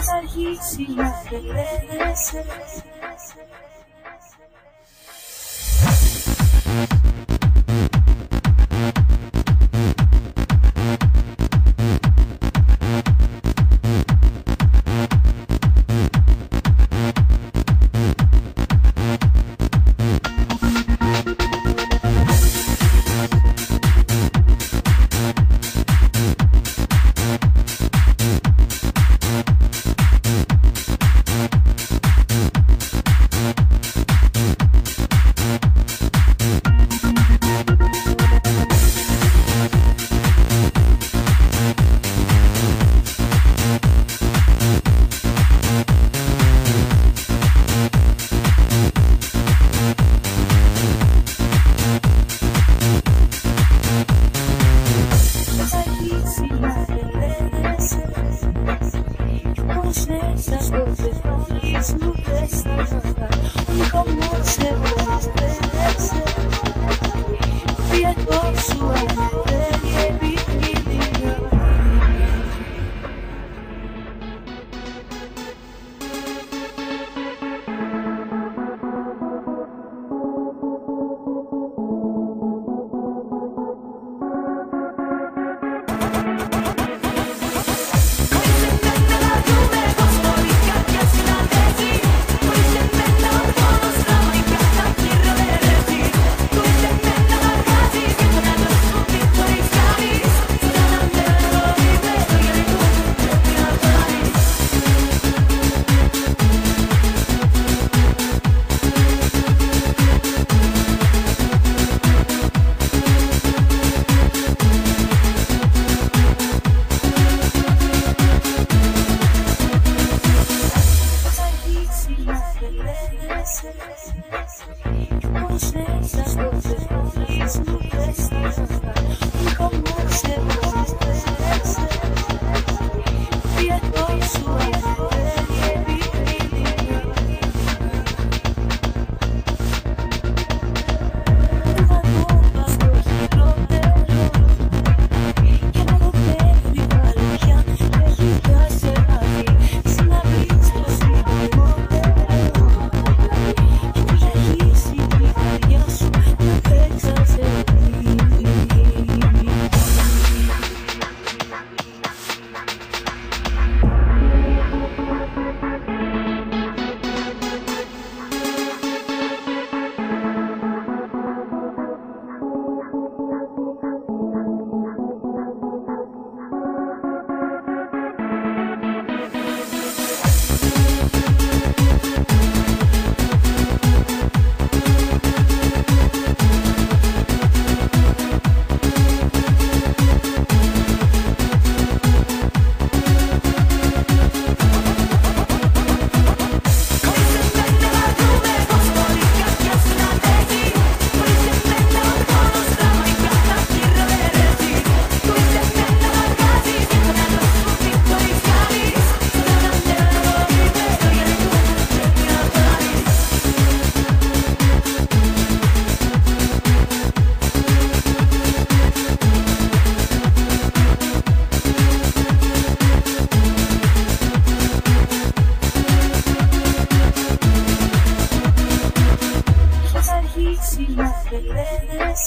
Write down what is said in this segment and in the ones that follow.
Salhisi ya pelele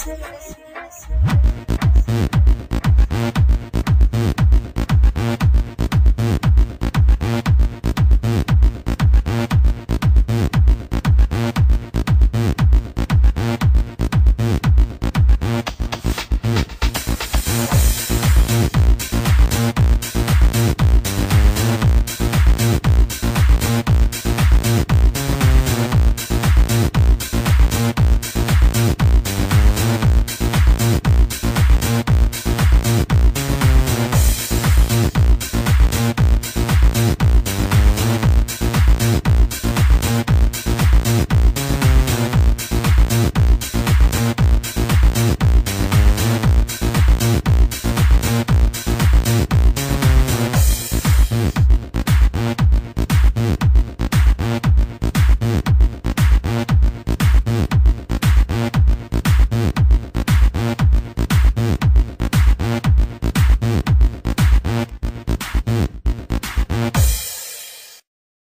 Jesus.